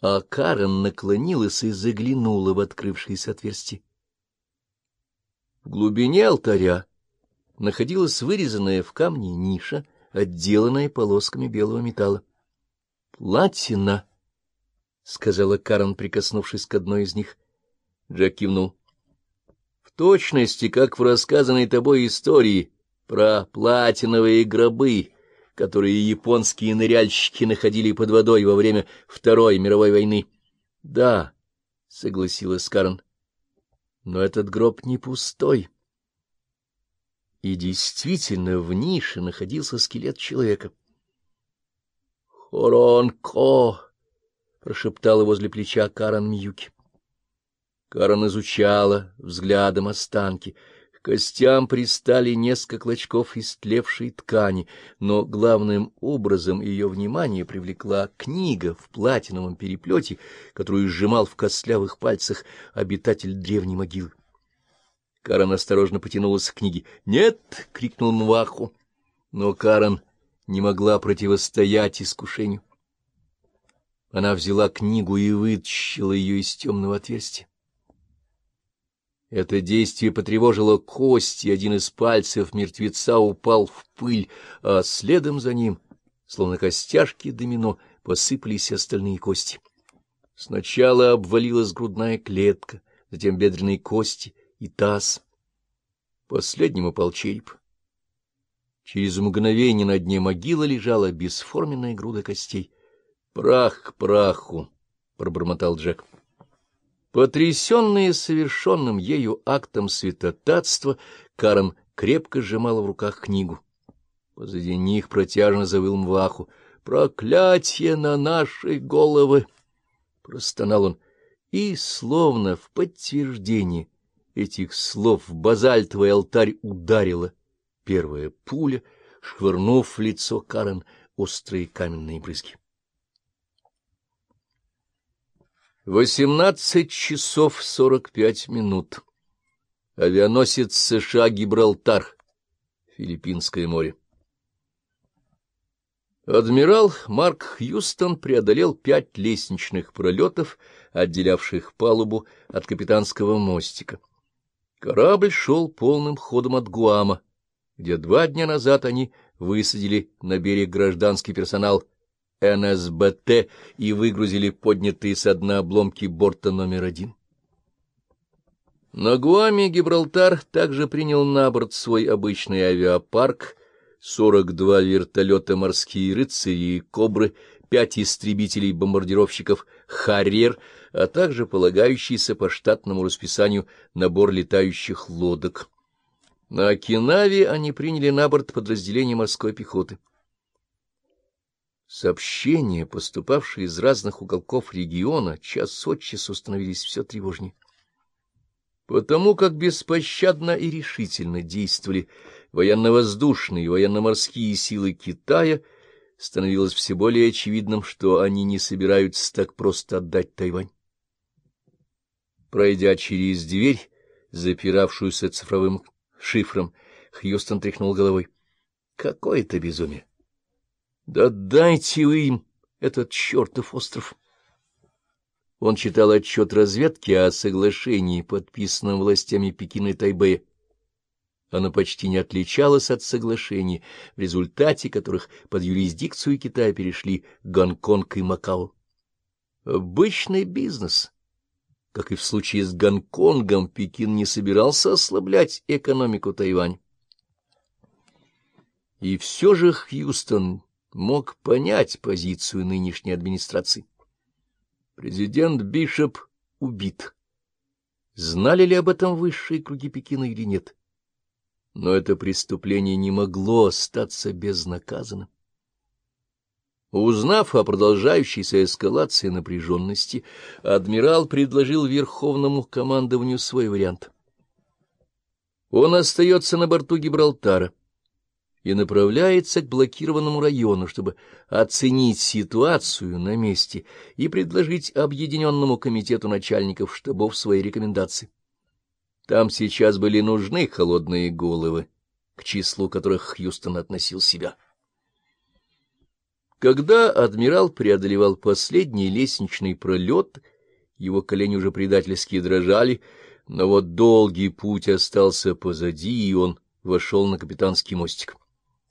а Карен наклонилась и заглянула в открывшееся отверстие. В глубине алтаря находилась вырезанная в камне ниша, отделанная полосками белого металла. «Платина!» — сказала Карен, прикоснувшись к одной из них. Джек кивнул. «В точности, как в рассказанной тобой истории про платиновые гробы, которые японские ныряльщики находили под водой во время Второй мировой войны». «Да», — согласилась Карен. Но этот гроб не пустой. И действительно в нише находился скелет человека. «Хоронко!» — прошептала возле плеча Каран Мьюки. Каран изучала взглядом останки — костям пристали несколько клочков истлевшей ткани, но главным образом ее внимание привлекла книга в платиновом переплете, которую сжимал в костлявых пальцах обитатель древней могилы. Карен осторожно потянулась к книге. «Нет!» — крикнул Мваху. Но Карен не могла противостоять искушению. Она взяла книгу и вытащила ее из темного отверстия. Это действие потревожило кости, один из пальцев мертвеца упал в пыль, а следом за ним, словно костяшки домино, посыпались остальные кости. Сначала обвалилась грудная клетка, затем бедренные кости и таз. Последним упал череп. Через мгновение на дне могилы лежала бесформенная груда костей. — Прах к праху! — пробормотал Джек. Потрясенная совершенным ею актом святотатства, Карен крепко сжимала в руках книгу. Позади них протяжно завыл Мваху. «Проклятие на наши головы!» — простонал он. И, словно в подтверждение этих слов, в базальтовый алтарь ударила первая пуля, швырнув в лицо Карен острые каменные брызги. Восемнадцать часов сорок пять минут. Авианосец США «Гибралтар», Филиппинское море. Адмирал Марк Хьюстон преодолел пять лестничных пролетов, отделявших палубу от капитанского мостика. Корабль шел полным ходом от Гуама, где два дня назад они высадили на берег гражданский персонал НСБТ и выгрузили поднятые со дна обломки борта номер один. На Гуаме Гибралтар также принял на борт свой обычный авиапарк, 42 вертолета «Морские рыцари» и «Кобры», пять истребителей-бомбардировщиков «Харьер», а также полагающийся по штатному расписанию набор летающих лодок. На Окинаве они приняли на борт подразделение морской пехоты. Сообщения, поступавшие из разных уголков региона, час от часу становились все тревожнее. Потому как беспощадно и решительно действовали военно-воздушные и военно-морские силы Китая, становилось все более очевидным, что они не собираются так просто отдать Тайвань. Пройдя через дверь, запиравшуюся цифровым шифром, Хьюстон тряхнул головой. Какое это безумие! Да дайте вы им этот чертов остров! Он читал отчет разведки о соглашении, подписанном властями Пекина и Тайбэя. Оно почти не отличалось от соглашений, в результате которых под юрисдикцию Китая перешли Гонконг и Макао. Обычный бизнес. Как и в случае с Гонконгом, Пекин не собирался ослаблять экономику Тайвань. И все же Хьюстон мог понять позицию нынешней администрации. Президент Бишоп убит. Знали ли об этом высшие круги Пекина или нет? Но это преступление не могло остаться безнаказанным. Узнав о продолжающейся эскалации напряженности, адмирал предложил Верховному командованию свой вариант. Он остается на борту Гибралтара и направляется к блокированному району, чтобы оценить ситуацию на месте и предложить Объединенному комитету начальников штабов свои рекомендации. Там сейчас были нужны холодные головы, к числу которых Хьюстон относил себя. Когда адмирал преодолевал последний лестничный пролет, его колени уже предательски дрожали, но вот долгий путь остался позади, и он вошел на капитанский мостик.